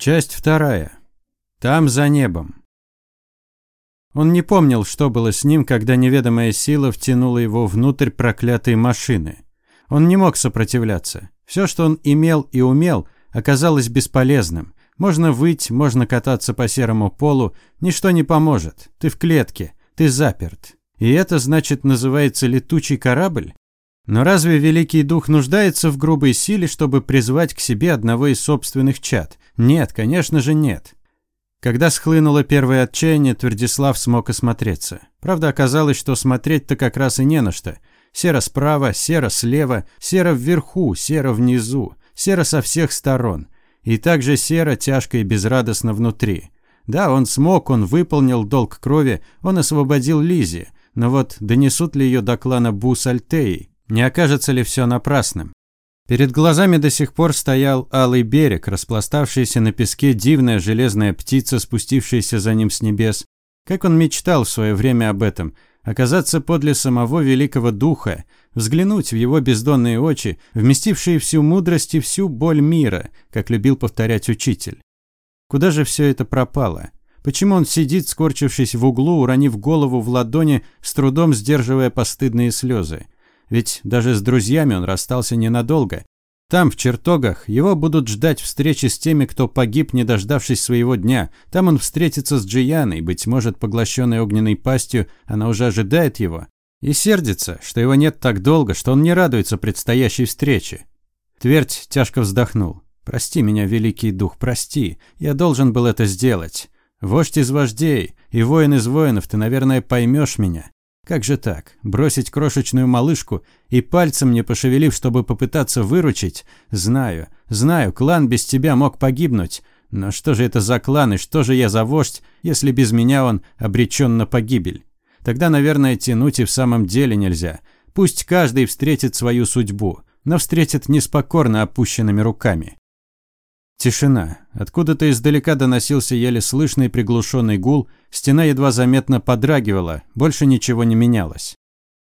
Часть вторая. Там за небом. Он не помнил, что было с ним, когда неведомая сила втянула его внутрь проклятой машины. Он не мог сопротивляться. Все, что он имел и умел, оказалось бесполезным. Можно выть, можно кататься по серому полу, ничто не поможет. Ты в клетке, ты заперт. И это, значит, называется летучий корабль? Но разве Великий Дух нуждается в грубой силе, чтобы призвать к себе одного из собственных чад? Нет, конечно же нет. Когда схлынуло первое отчаяние, Твердислав смог осмотреться. Правда, оказалось, что смотреть-то как раз и не на что. Серо справа, серо слева, серо вверху, серо внизу, серо со всех сторон. И также серо, тяжко и безрадостно внутри. Да, он смог, он выполнил долг крови, он освободил Лизи. Но вот донесут ли ее до клана Бус-Альтеи? Не окажется ли все напрасным? Перед глазами до сих пор стоял алый берег, распластавшаяся на песке дивная железная птица, спустившаяся за ним с небес. Как он мечтал в свое время об этом – оказаться подле самого великого духа, взглянуть в его бездонные очи, вместившие всю мудрость и всю боль мира, как любил повторять учитель. Куда же все это пропало? Почему он сидит, скорчившись в углу, уронив голову в ладони, с трудом сдерживая постыдные слезы? Ведь даже с друзьями он расстался ненадолго. Там, в чертогах, его будут ждать встречи с теми, кто погиб, не дождавшись своего дня. Там он встретится с Джияной, быть может, поглощенной огненной пастью, она уже ожидает его. И сердится, что его нет так долго, что он не радуется предстоящей встрече. Твердь тяжко вздохнул. «Прости меня, великий дух, прости. Я должен был это сделать. Вождь из вождей и воин из воинов, ты, наверное, поймешь меня. Как же так? Бросить крошечную малышку и пальцем не пошевелив, чтобы попытаться выручить? Знаю, знаю, клан без тебя мог погибнуть. Но что же это за клан и что же я за вождь, если без меня он обречен на погибель? Тогда, наверное, тянуть и в самом деле нельзя. Пусть каждый встретит свою судьбу, но встретит неспокорно опущенными руками. Тишина. Откуда-то издалека доносился еле слышный приглушенный гул, стена едва заметно подрагивала, больше ничего не менялось.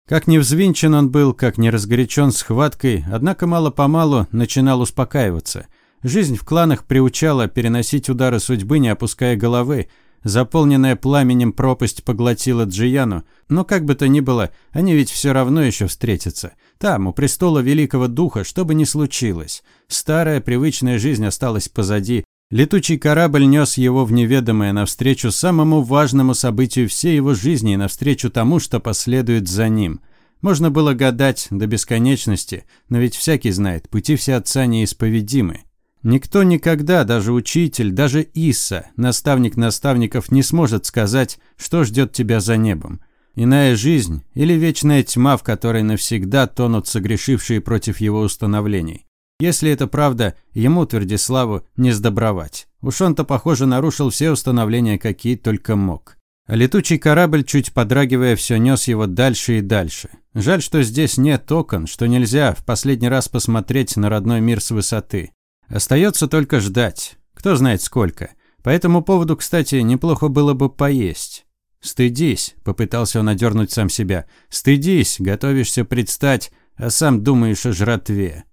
Как не взвинчен он был, как не разгорячен схваткой, однако мало-помалу начинал успокаиваться. Жизнь в кланах приучала переносить удары судьбы, не опуская головы, Заполненная пламенем пропасть поглотила Джияну, но как бы то ни было, они ведь все равно еще встретятся. Там, у престола Великого Духа, что бы ни случилось. Старая привычная жизнь осталась позади. Летучий корабль нес его в неведомое навстречу самому важному событию всей его жизни и навстречу тому, что последует за ним. Можно было гадать до бесконечности, но ведь всякий знает, пути все отца неисповедимы. Никто никогда, даже учитель, даже Исса, наставник наставников, не сможет сказать, что ждет тебя за небом. Иная жизнь или вечная тьма, в которой навсегда тонут согрешившие против его установлений. Если это правда, ему, Твердиславу, не сдобровать. Уж он-то, похоже, нарушил все установления, какие только мог. А летучий корабль, чуть подрагивая, все нес его дальше и дальше. Жаль, что здесь нет окон, что нельзя в последний раз посмотреть на родной мир с высоты. Остается только ждать. Кто знает сколько. По этому поводу, кстати, неплохо было бы поесть. «Стыдись», – попытался он одернуть сам себя. «Стыдись, готовишься предстать, а сам думаешь о жратве».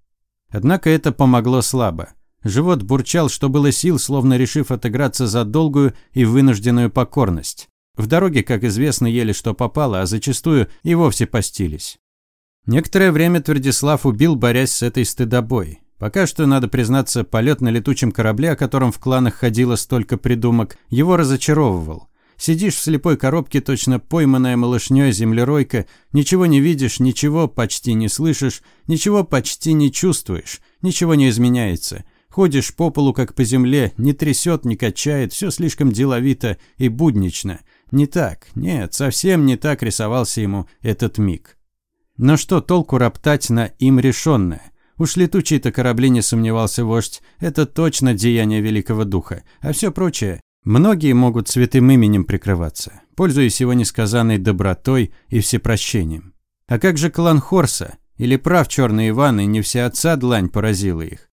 Однако это помогло слабо. Живот бурчал, что было сил, словно решив отыграться за долгую и вынужденную покорность. В дороге, как известно, ели что попало, а зачастую и вовсе постились. Некоторое время Твердислав убил, борясь с этой стыдобой. Пока что, надо признаться, полет на летучем корабле, о котором в кланах ходило столько придумок, его разочаровывал. Сидишь в слепой коробке, точно пойманная малышней землеройка, ничего не видишь, ничего почти не слышишь, ничего почти не чувствуешь, ничего не изменяется. Ходишь по полу, как по земле, не трясет, не качает, все слишком деловито и буднично. Не так, нет, совсем не так рисовался ему этот миг. Но что толку роптать на им решенное? Уж летучие-то корабли, не сомневался вождь, это точно деяние Великого Духа, а все прочее Многие могут святым именем прикрываться, пользуясь его несказанной добротой и всепрощением. А как же клан Хорса? Или прав черный Иван, и не вся отца длань поразила их?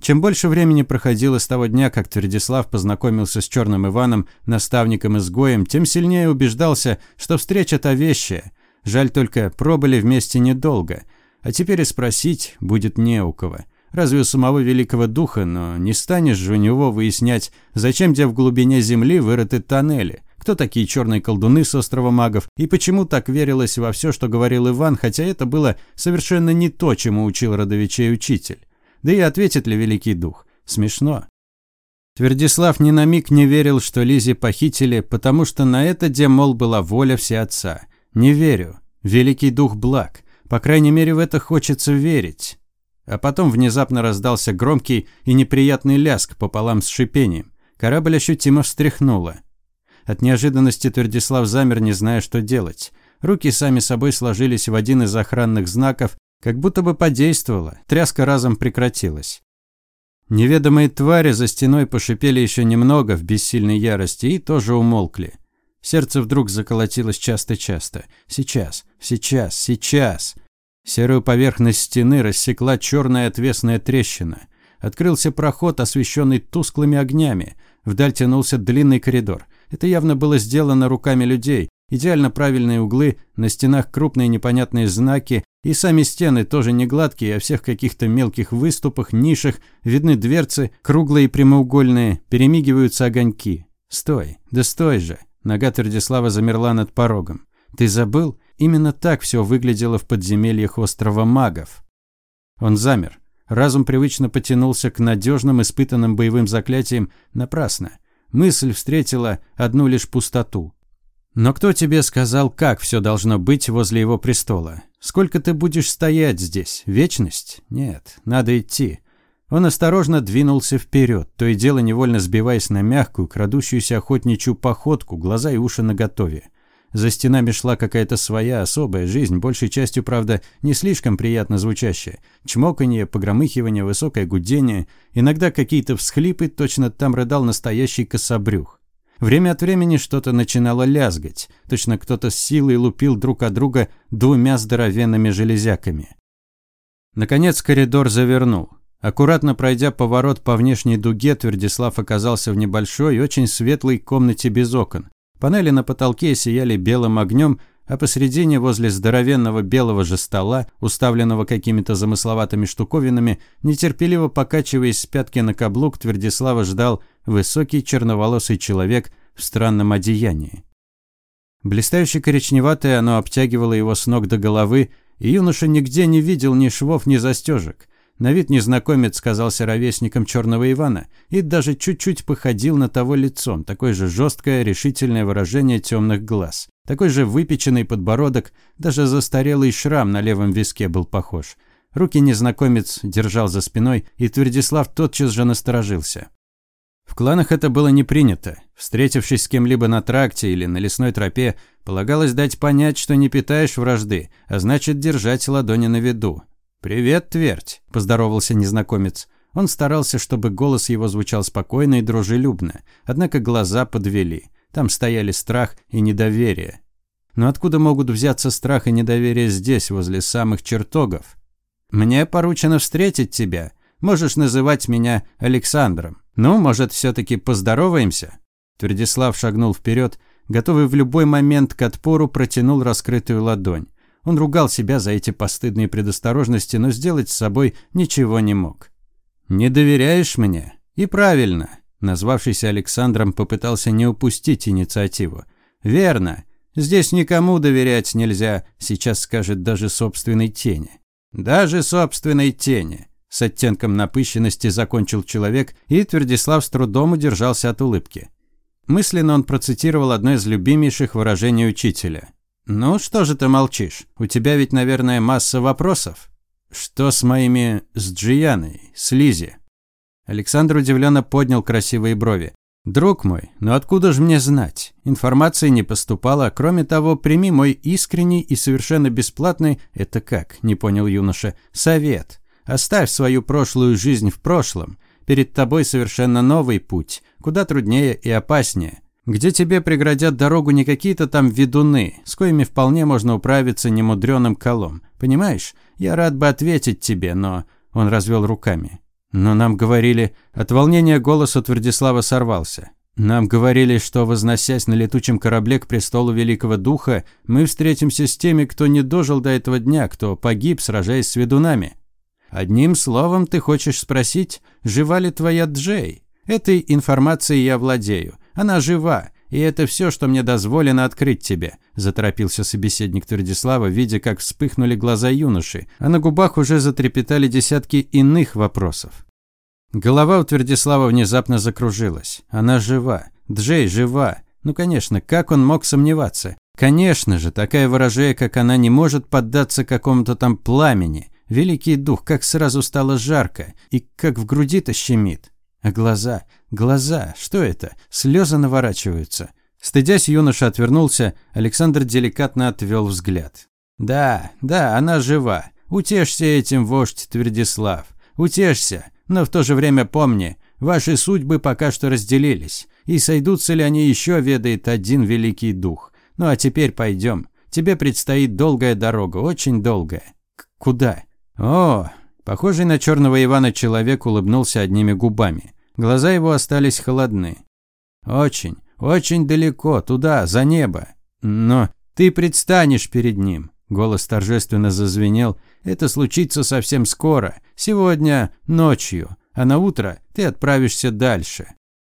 Чем больше времени проходило с того дня, как Твердислав познакомился с черным Иваном, наставником-изгоем, тем сильнее убеждался, что встреча-то вещая. Жаль только, пробыли вместе недолго – а теперь и спросить будет не у кого. Разве у самого великого духа, но не станешь же у него выяснять, зачем где в глубине земли вырыты тоннели, кто такие черные колдуны с острова магов и почему так верилось во все, что говорил Иван, хотя это было совершенно не то, чему учил родовичей учитель. Да и ответит ли великий дух? Смешно. Твердислав ни на миг не верил, что Лизе похитили, потому что на это, где, мол, была воля всеотца. Не верю. Великий дух благ. По крайней мере, в это хочется верить. А потом внезапно раздался громкий и неприятный ляск пополам с шипением. Корабль ощутимо встряхнуло. От неожиданности Твердислав замер, не зная, что делать. Руки сами собой сложились в один из охранных знаков, как будто бы подействовало. Тряска разом прекратилась. Неведомые твари за стеной пошипели еще немного в бессильной ярости и тоже умолкли. Сердце вдруг заколотилось часто-часто. Сейчас, сейчас, сейчас. Серую поверхность стены рассекла черная отвесная трещина. Открылся проход, освещенный тусклыми огнями. Вдаль тянулся длинный коридор. Это явно было сделано руками людей. Идеально правильные углы, на стенах крупные непонятные знаки, и сами стены тоже не гладкие, а всех каких-то мелких выступах, нишах, видны дверцы, круглые и прямоугольные, перемигиваются огоньки. Стой, да стой же. Нога Твердислава замерла над порогом. Ты забыл? Именно так все выглядело в подземельях острова магов. Он замер. Разум привычно потянулся к надежным, испытанным боевым заклятиям напрасно. Мысль встретила одну лишь пустоту. Но кто тебе сказал, как все должно быть возле его престола? Сколько ты будешь стоять здесь? Вечность? Нет, надо идти. Он осторожно двинулся вперед, то и дело невольно сбиваясь на мягкую, крадущуюся охотничью походку, глаза и уши наготове. За стенами шла какая-то своя особая жизнь, большей частью, правда, не слишком приятно звучащая. Чмоканье, погромыхивание, высокое гудение, иногда какие-то всхлипы, точно там рыдал настоящий кособрюх. Время от времени что-то начинало лязгать. Точно кто-то с силой лупил друг от друга двумя здоровенными железяками. Наконец коридор завернул. Аккуратно пройдя поворот по внешней дуге, Твердислав оказался в небольшой, очень светлой комнате без окон. Панели на потолке сияли белым огнем, а посредине, возле здоровенного белого же стола, уставленного какими-то замысловатыми штуковинами, нетерпеливо покачиваясь с пятки на каблук, Твердислава ждал высокий черноволосый человек в странном одеянии. Блистающе коричневатое оно обтягивало его с ног до головы, и юноша нигде не видел ни швов, ни застежек. На вид незнакомец казался ровесником черного Ивана и даже чуть-чуть походил на того лицом, такое же жесткое, решительное выражение темных глаз. Такой же выпеченный подбородок, даже застарелый шрам на левом виске был похож. Руки незнакомец держал за спиной, и Твердислав тотчас же насторожился. В кланах это было не принято. Встретившись с кем-либо на тракте или на лесной тропе, полагалось дать понять, что не питаешь вражды, а значит держать ладони на виду. «Привет, Твердь», – поздоровался незнакомец. Он старался, чтобы голос его звучал спокойно и дружелюбно, однако глаза подвели. Там стояли страх и недоверие. Но откуда могут взяться страх и недоверие здесь, возле самых чертогов? «Мне поручено встретить тебя. Можешь называть меня Александром. Ну, может, все-таки поздороваемся?» Твердислав шагнул вперед, готовый в любой момент к отпору, протянул раскрытую ладонь. Он ругал себя за эти постыдные предосторожности, но сделать с собой ничего не мог. «Не доверяешь мне?» «И правильно». Назвавшийся Александром попытался не упустить инициативу. «Верно. Здесь никому доверять нельзя», сейчас скажет даже собственной тени. «Даже собственной тени». С оттенком напыщенности закончил человек, и Твердислав с трудом удержался от улыбки. Мысленно он процитировал одно из любимейших выражений учителя. «Ну, что же ты молчишь? У тебя ведь, наверное, масса вопросов. Что с моими... с Джияной, с Лизи?» Александр удивленно поднял красивые брови. «Друг мой, ну откуда же мне знать? Информации не поступало, кроме того, прими мой искренний и совершенно бесплатный, это как, не понял юноша, совет. Оставь свою прошлую жизнь в прошлом. Перед тобой совершенно новый путь, куда труднее и опаснее. Где тебе преградят дорогу не какие-то там ведуны, с коими вполне можно управиться немудреным колом. Понимаешь? Я рад бы ответить тебе, но...» Он развел руками. «Но нам говорили...» От волнения голос у Твердислава сорвался. «Нам говорили, что, возносясь на летучем корабле к престолу Великого Духа, мы встретимся с теми, кто не дожил до этого дня, кто погиб, сражаясь с ведунами». Одним словом, ты хочешь спросить, жива ли твоя Джей? Этой информацией я владею. Она жива, и это все, что мне дозволено открыть тебе», – заторопился собеседник Твердислава, видя, как вспыхнули глаза юноши, а на губах уже затрепетали десятки иных вопросов. Голова у Твердислава внезапно закружилась. Она жива. Джей жива. Ну, конечно, как он мог сомневаться? Конечно же, такая ворожея, как она, не может поддаться какому-то там пламени. Великий дух, как сразу стало жарко, и как в груди-то щемит. Глаза, глаза, что это? Слезы наворачиваются. Стыдясь, юноша отвернулся, Александр деликатно отвел взгляд. Да, да, она жива. Утешься этим, вождь Твердислав. Утешься, но в то же время помни, ваши судьбы пока что разделились. И сойдутся ли они еще, ведает один великий дух. Ну а теперь пойдем. Тебе предстоит долгая дорога, очень долгая. К куда? О, Похожий на черного Ивана человек улыбнулся одними губами. Глаза его остались холодны. «Очень, очень далеко, туда, за небо. Но ты предстанешь перед ним». Голос торжественно зазвенел. «Это случится совсем скоро. Сегодня ночью. А на утро ты отправишься дальше».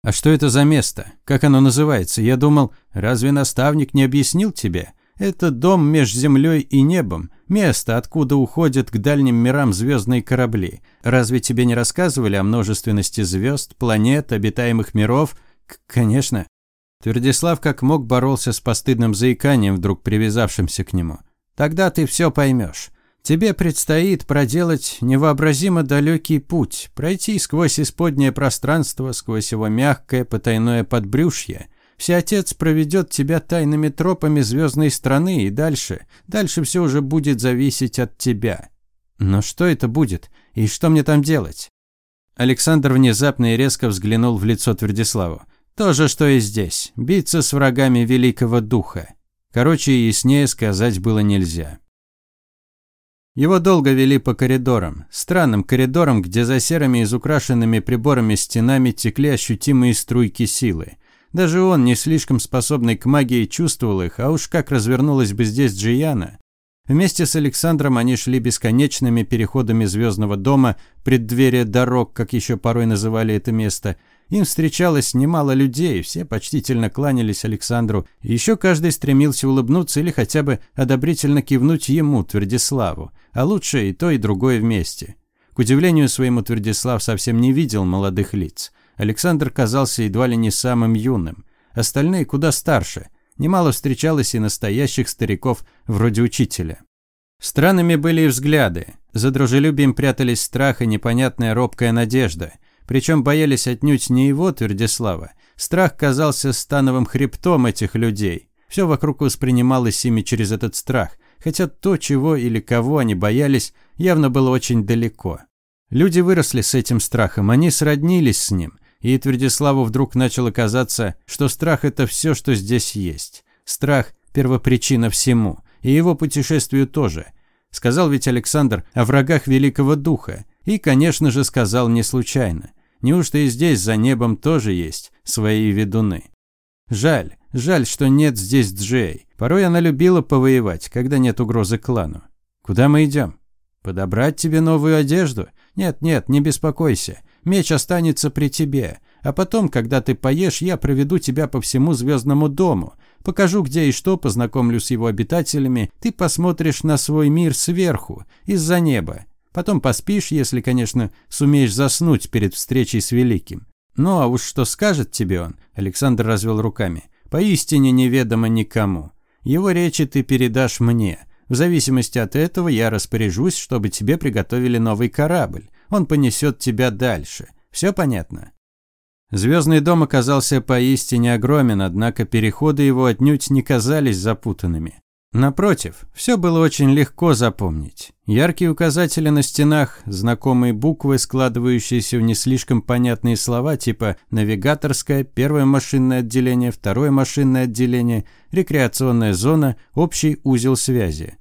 «А что это за место? Как оно называется? Я думал, разве наставник не объяснил тебе?» Это дом между землей и небом, место, откуда уходят к дальним мирам звездные корабли. Разве тебе не рассказывали о множественности звезд, планет, обитаемых миров? К конечно. Твердислав как мог боролся с постыдным заиканием, вдруг привязавшимся к нему. Тогда ты все поймешь. Тебе предстоит проделать невообразимо далекий путь, пройти сквозь исподнее пространство, сквозь его мягкое потайное подбрюшье, Всеотец проведет тебя тайными тропами звездной страны и дальше. Дальше все уже будет зависеть от тебя. Но что это будет? И что мне там делать? Александр внезапно и резко взглянул в лицо Твердиславу. То же, что и здесь. Биться с врагами Великого Духа. Короче, яснее сказать было нельзя. Его долго вели по коридорам, странным коридорам, где за серыми изукрашенными приборами стенами текли ощутимые струйки силы. Даже он, не слишком способный к магии, чувствовал их, а уж как развернулась бы здесь Джияна. Вместе с Александром они шли бесконечными переходами Звездного дома, преддверие дорог, как еще порой называли это место. Им встречалось немало людей, все почтительно кланялись Александру. Еще каждый стремился улыбнуться или хотя бы одобрительно кивнуть ему, Твердиславу. А лучше и то, и другое вместе. К удивлению своему, Твердислав совсем не видел молодых лиц. Александр казался едва ли не самым юным. Остальные куда старше. Немало встречалось и настоящих стариков, вроде учителя. Странными были и взгляды. За дружелюбием прятались страх и непонятная робкая надежда. Причем боялись отнюдь не его, Твердислава. Страх казался становым хребтом этих людей. Все вокруг воспринималось ими через этот страх, хотя то, чего или кого они боялись, явно было очень далеко. Люди выросли с этим страхом, они сроднились с ним. И Твердиславу вдруг начало казаться, что страх – это все, что здесь есть. Страх – первопричина всему. И его путешествию тоже. Сказал ведь Александр о врагах Великого Духа. И, конечно же, сказал не случайно. Неужто и здесь, за небом, тоже есть свои ведуны? Жаль, жаль, что нет здесь Джей. Порой она любила повоевать, когда нет угрозы клану. Куда мы идем? Подобрать тебе новую одежду? Нет, нет, не беспокойся. Меч останется при тебе. А потом, когда ты поешь, я проведу тебя по всему звездному дому. Покажу, где и что, познакомлю с его обитателями. Ты посмотришь на свой мир сверху, из-за неба. Потом поспишь, если, конечно, сумеешь заснуть перед встречей с Великим. Ну а уж что скажет тебе он, Александр развел руками, поистине неведомо никому. Его речи ты передашь мне. В зависимости от этого я распоряжусь, чтобы тебе приготовили новый корабль. Он понесет тебя дальше. Все понятно? Звездный дом оказался поистине огромен, однако переходы его отнюдь не казались запутанными. Напротив, все было очень легко запомнить. Яркие указатели на стенах, знакомые буквы, складывающиеся в не слишком понятные слова типа «навигаторское», «первое машинное отделение», «второе машинное отделение», «рекреационная зона», «общий узел связи».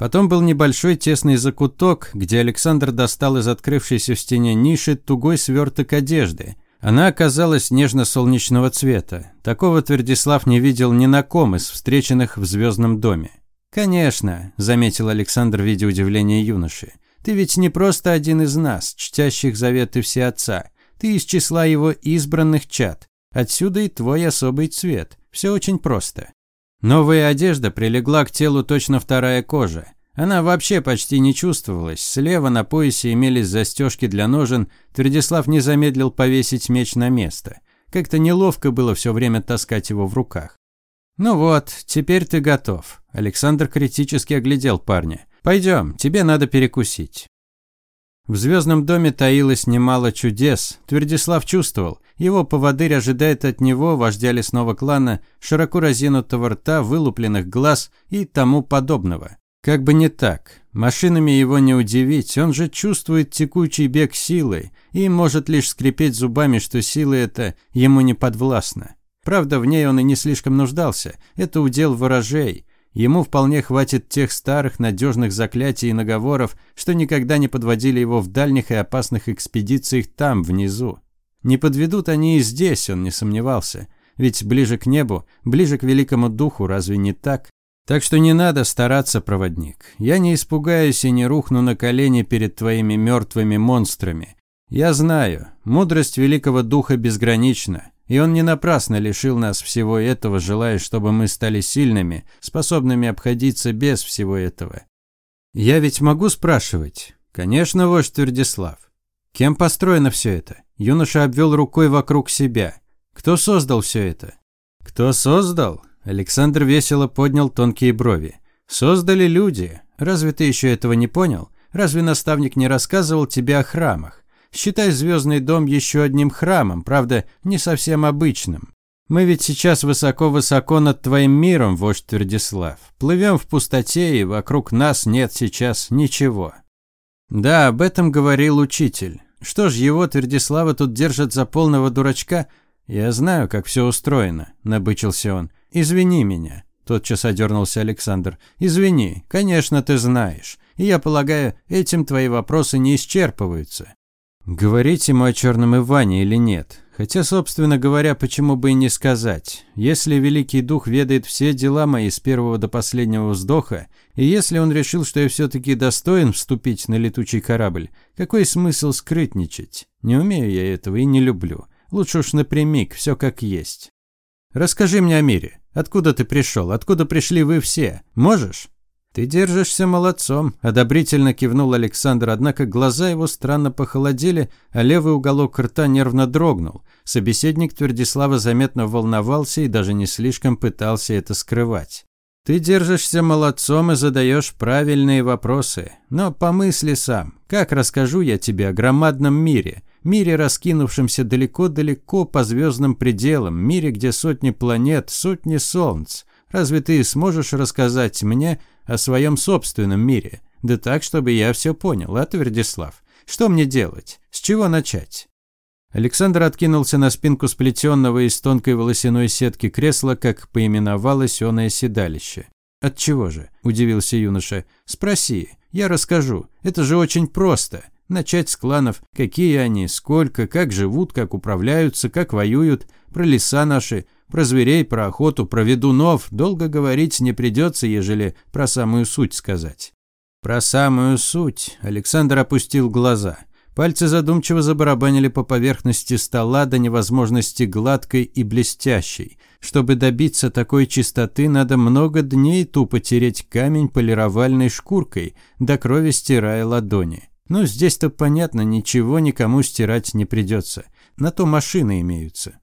Потом был небольшой тесный закуток, где Александр достал из открывшейся в стене ниши тугой сверток одежды. Она оказалась нежно-солнечного цвета. Такого Твердислав не видел ни на ком из встреченных в звездном доме. «Конечно», – заметил Александр в виде удивления юноши. Ты ведь не просто один из нас, чтящих заветы Всеотца. Ты из числа его избранных чад. Отсюда и твой особый цвет. Все очень просто. Новая одежда прилегла к телу точно вторая кожа. Она вообще почти не чувствовалась. Слева на поясе имелись застежки для ножен. Твердислав не замедлил повесить меч на место. Как-то неловко было все время таскать его в руках. «Ну вот, теперь ты готов». Александр критически оглядел парня. «Пойдем, тебе надо перекусить». В звездном доме таилось немало чудес. Твердислав чувствовал, его поводырь ожидает от него, вождя лесного клана, широко разинутого рта, вылупленных глаз и тому подобного. Как бы не так. Машинами его не удивить, он же чувствует текучий бег силы и может лишь скрипеть зубами, что сила эта ему не подвластна. Правда, в ней он и не слишком нуждался. Это удел ворожей. Ему вполне хватит тех старых надежных заклятий и наговоров, что никогда не подводили его в дальних и опасных экспедициях там, внизу. Не подведут они и здесь, он не сомневался. Ведь ближе к небу, ближе к великому духу, разве не так? Так что не надо стараться, проводник. Я не испугаюсь и не рухну на колени перед твоими мертвыми монстрами. Я знаю, мудрость великого духа безгранична. И он не напрасно лишил нас всего этого, желая, чтобы мы стали сильными, способными обходиться без всего этого. Я ведь могу спрашивать? Конечно, вождь Твердислав. Кем построено все это? Юноша обвел рукой вокруг себя. Кто создал все это? Кто создал? Александр весело поднял тонкие брови. Создали люди. Разве ты еще этого не понял? Разве наставник не рассказывал тебе о храмах? Считай Звездный дом еще одним храмом, правда, не совсем обычным. Мы ведь сейчас высоко-высоко над твоим миром, вождь Твердислав. Плывем в пустоте, и вокруг нас нет сейчас ничего. Да, об этом говорил учитель. Что ж, его Твердислава тут держат за полного дурачка? Я знаю, как все устроено, набычился он. Извини меня. Тотчас одернулся Александр. «Извини, конечно, ты знаешь. И я полагаю, этим твои вопросы не исчерпываются. Говорить ему о черном Иване или нет? Хотя, собственно говоря, почему бы и не сказать. Если Великий Дух ведает все дела мои с первого до последнего вздоха, и если он решил, что я все-таки достоин вступить на летучий корабль, какой смысл скрытничать? Не умею я этого и не люблю. Лучше уж напрямик, все как есть. Расскажи мне о мире. Откуда ты пришел? Откуда пришли вы все? Можешь? «Ты держишься молодцом», – одобрительно кивнул Александр, однако глаза его странно похолодели, а левый уголок рта нервно дрогнул. Собеседник Твердислава заметно волновался и даже не слишком пытался это скрывать. «Ты держишься молодцом и задаешь правильные вопросы. Но помысли сам, как расскажу я тебе о громадном мире, мире, раскинувшемся далеко-далеко по звездным пределам, мире, где сотни планет, сотни солнц. Разве ты сможешь рассказать мне о своем собственном мире. Да так, чтобы я все понял, а, Твердислав? Что мне делать? С чего начать?» Александр откинулся на спинку сплетенного из тонкой волосяной сетки кресла, как поименовалось оное седалище. «От чего же?» – удивился юноша. «Спроси, я расскажу. Это же очень просто. Начать с кланов, какие они, сколько, как живут, как управляются, как воюют, про леса наши, про зверей, про охоту, про ведунов долго говорить не придется, ежели про самую суть сказать. Про самую суть Александр опустил глаза. Пальцы задумчиво забарабанили по поверхности стола до невозможности гладкой и блестящей. Чтобы добиться такой чистоты, надо много дней тупо тереть камень полировальной шкуркой, до крови стирая ладони. Но здесь-то понятно, ничего никому стирать не придется. На то машины имеются.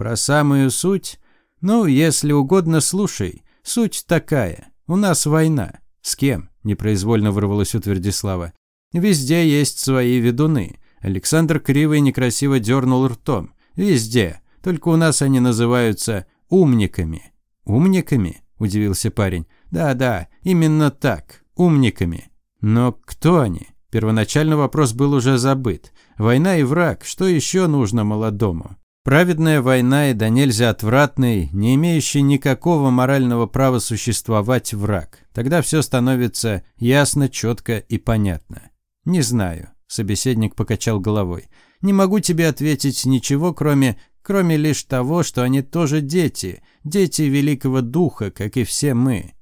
Про самую суть? Ну, если угодно, слушай. Суть такая. У нас война. С кем? Непроизвольно вырвалось у Твердислава. Везде есть свои ведуны. Александр криво и некрасиво дернул ртом. Везде. Только у нас они называются умниками. Умниками? Удивился парень. Да-да, именно так. Умниками. Но кто они? Первоначально вопрос был уже забыт. Война и враг. Что еще нужно молодому? Праведная война и да нельзя отвратный, не имеющий никакого морального права существовать враг. Тогда все становится ясно, четко и понятно. Не знаю, собеседник покачал головой. Не могу тебе ответить ничего, кроме кроме лишь того, что они тоже дети, дети великого духа, как и все мы.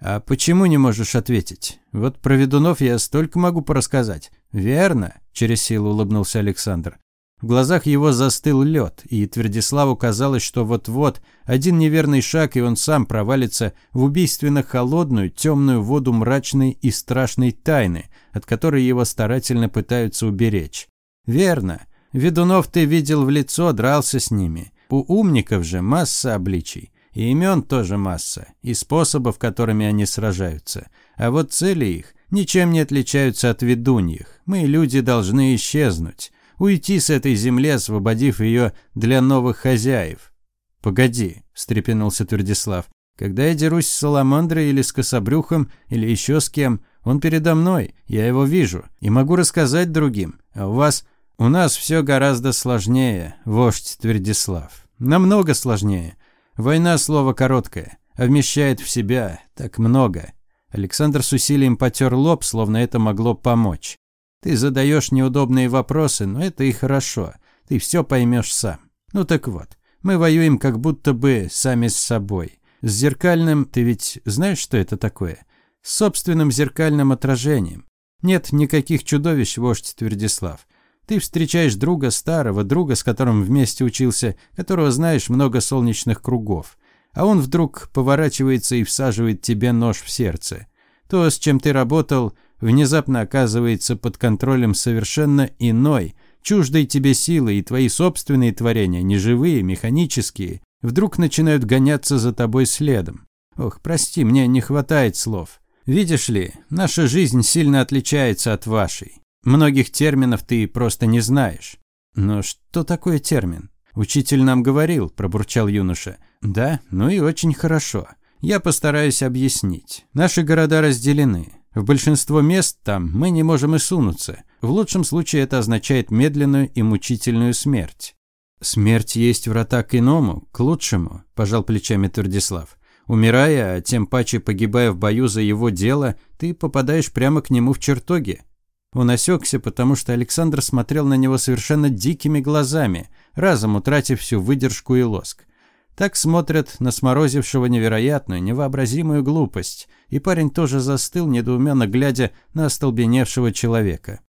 А почему не можешь ответить? Вот про ведунов я столько могу порассказать. Верно, через силу улыбнулся Александр. В глазах его застыл лед, и Твердиславу казалось, что вот-вот один неверный шаг, и он сам провалится в убийственно холодную, темную воду мрачной и страшной тайны, от которой его старательно пытаются уберечь. Верно. Ведунов ты видел в лицо, дрался с ними. У умников же масса обличий. И имен тоже масса, и способов, которыми они сражаются. А вот цели их ничем не отличаются от ведуньих. Мы, люди, должны исчезнуть уйти с этой земли, освободив ее для новых хозяев. «Погоди», – встрепенулся Твердислав. «Когда я дерусь с Саламандрой или с Кособрюхом, или еще с кем, он передо мной, я его вижу, и могу рассказать другим. А у вас, у нас все гораздо сложнее, вождь Твердислав. Намного сложнее. Война – слово короткое, а вмещает в себя так много». Александр с усилием потер лоб, словно это могло помочь. Ты задаешь неудобные вопросы, но это и хорошо. Ты все поймешь сам. Ну так вот, мы воюем как будто бы сами с собой. С зеркальным, ты ведь знаешь, что это такое? С собственным зеркальным отражением. Нет никаких чудовищ, вождь Твердислав. Ты встречаешь друга старого, друга, с которым вместе учился, которого знаешь много солнечных кругов. А он вдруг поворачивается и всаживает тебе нож в сердце. То, с чем ты работал, внезапно оказывается под контролем совершенно иной, чуждой тебе силы, и твои собственные творения, неживые, механические, вдруг начинают гоняться за тобой следом. Ох, прости, мне не хватает слов. Видишь ли, наша жизнь сильно отличается от вашей. Многих терминов ты просто не знаешь. Но что такое термин? Учитель нам говорил, пробурчал юноша. Да, ну и очень хорошо. Я постараюсь объяснить. Наши города разделены. В большинство мест там мы не можем и сунуться. В лучшем случае это означает медленную и мучительную смерть. «Смерть есть врата к иному, к лучшему», – пожал плечами Твердислав. «Умирая, а тем паче погибая в бою за его дело, ты попадаешь прямо к нему в чертоги». Он осекся, потому что Александр смотрел на него совершенно дикими глазами, разом утратив всю выдержку и лоск. Так смотрят на сморозившего невероятную, невообразимую глупость, и парень тоже застыл, недоуменно глядя на остолбеневшего человека.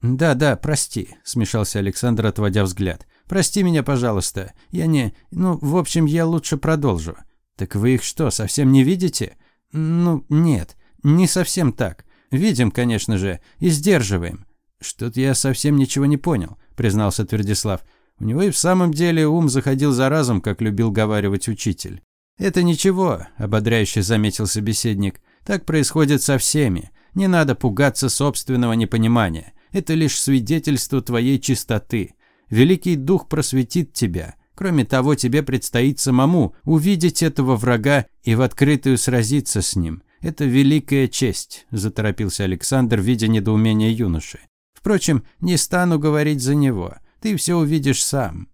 «Да, да, прости», – смешался Александр, отводя взгляд. «Прости меня, пожалуйста. Я не... Ну, в общем, я лучше продолжу». «Так вы их что, совсем не видите?» «Ну, нет, не совсем так. Видим, конечно же, и сдерживаем». «Что-то я совсем ничего не понял», – признался Твердислав. У него и в самом деле ум заходил за разум, как любил говаривать учитель. «Это ничего», – ободряюще заметил собеседник. «Так происходит со всеми. Не надо пугаться собственного непонимания. Это лишь свидетельство твоей чистоты. Великий Дух просветит тебя. Кроме того, тебе предстоит самому увидеть этого врага и в открытую сразиться с ним. Это великая честь», – заторопился Александр, видя недоумение юноши. «Впрочем, не стану говорить за него. Ты все увидишь сам.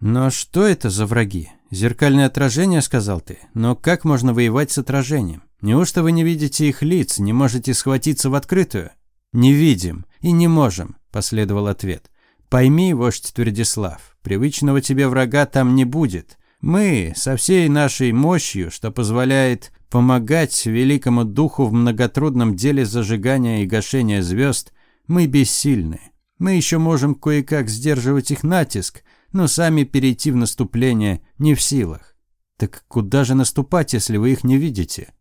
Но что это за враги? Зеркальное отражение, сказал ты. Но как можно воевать с отражением? Неужто вы не видите их лиц, не можете схватиться в открытую? Не видим и не можем, последовал ответ. Пойми, вождь Твердислав, привычного тебе врага там не будет. Мы со всей нашей мощью, что позволяет помогать великому духу в многотрудном деле зажигания и гашения звезд, мы бессильны. Мы еще можем кое-как сдерживать их натиск, но сами перейти в наступление не в силах. Так куда же наступать, если вы их не видите?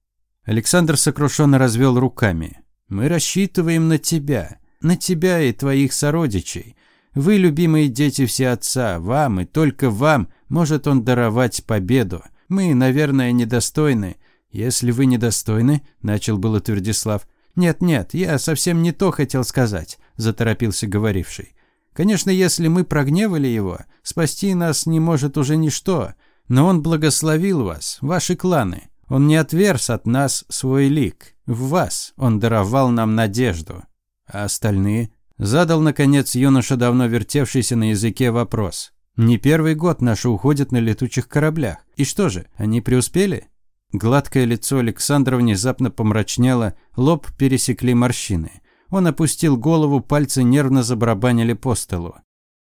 Александр сокрушенно развел руками. Мы рассчитываем на тебя, на тебя и твоих сородичей. Вы, любимые дети все отца, вам и только вам может он даровать победу. Мы, наверное, недостойны. Если вы недостойны, начал было Твердислав. Нет-нет, я совсем не то хотел сказать. – заторопился говоривший. «Конечно, если мы прогневали его, спасти нас не может уже ничто, но он благословил вас, ваши кланы. Он не отверз от нас свой лик. В вас он даровал нам надежду. А остальные?» Задал, наконец, юноша, давно вертевшийся на языке вопрос. «Не первый год наши уходят на летучих кораблях. И что же, они преуспели?» Гладкое лицо Александра внезапно помрачнело, лоб пересекли морщины. Он опустил голову, пальцы нервно забарабанили по столу.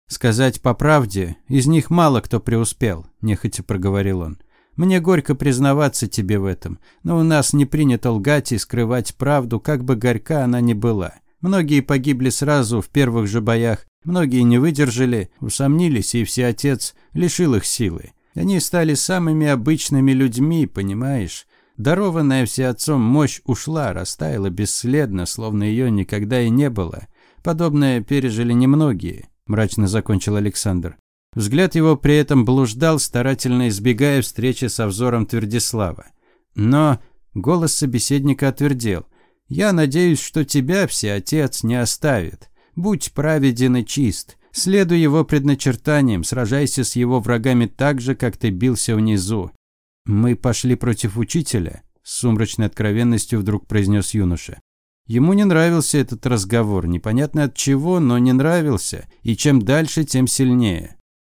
«Сказать по правде, из них мало кто преуспел», – нехотя проговорил он. Мне горько признаваться тебе в этом, но у нас не принято лгать и скрывать правду, как бы горька она ни была. Многие погибли сразу в первых же боях, многие не выдержали, усомнились, и всеотец лишил их силы. Они стали самыми обычными людьми, понимаешь? Дарованная всеотцом мощь ушла, растаяла бесследно, словно ее никогда и не было. Подобное пережили немногие, мрачно закончил Александр. Взгляд его при этом блуждал, старательно избегая встречи со взором Твердислава. Но голос собеседника отвердел. «Я надеюсь, что тебя всеотец не оставит. Будь праведен и чист. Следуй его предначертаниям, сражайся с его врагами так же, как ты бился внизу. «Мы пошли против учителя», – с сумрачной откровенностью вдруг произнес юноша. Ему не нравился этот разговор, непонятно от чего, но не нравился, и чем дальше, тем сильнее.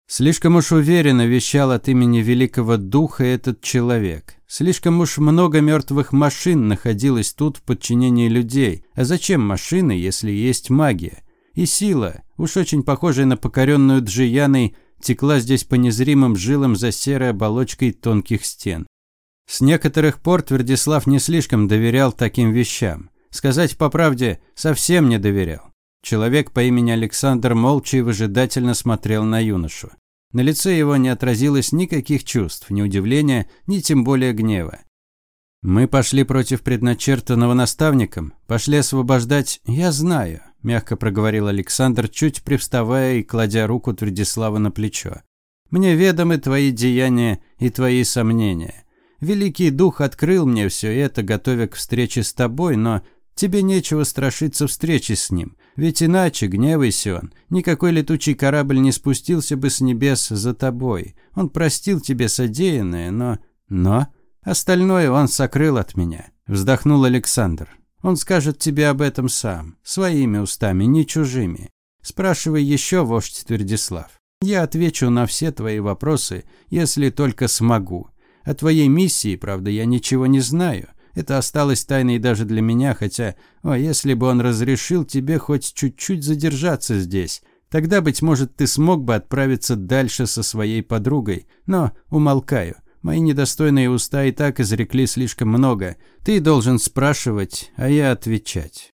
Слишком уж уверенно вещал от имени великого духа этот человек. Слишком уж много мертвых машин находилось тут в подчинении людей. А зачем машины, если есть магия? И сила, уж очень похожая на покоренную Джияной, текла здесь по незримым жилам за серой оболочкой тонких стен. С некоторых пор Твердислав не слишком доверял таким вещам. Сказать по правде, совсем не доверял. Человек по имени Александр молча и выжидательно смотрел на юношу. На лице его не отразилось никаких чувств, ни удивления, ни тем более гнева. «Мы пошли против предначертанного наставником, пошли освобождать, я знаю мягко проговорил Александр, чуть привставая и кладя руку Твердислава на плечо. Мне ведомы твои деяния и твои сомнения. Великий дух открыл мне все это, готовя к встрече с тобой, но тебе нечего страшиться встречи с ним. Ведь иначе, гневайся он, никакой летучий корабль не спустился бы с небес за тобой. Он простил тебе содеянное, но... Но... Остальное он сокрыл от меня. Вздохнул Александр. Он скажет тебе об этом сам, своими устами, не чужими. Спрашивай еще, вождь Твердислав. Я отвечу на все твои вопросы, если только смогу. О твоей миссии, правда, я ничего не знаю. Это осталось тайной даже для меня, хотя, о, если бы он разрешил тебе хоть чуть-чуть задержаться здесь, тогда, быть может, ты смог бы отправиться дальше со своей подругой. Но умолкаю. Мои недостойные уста и так изрекли слишком много. Ты должен спрашивать, а я отвечать.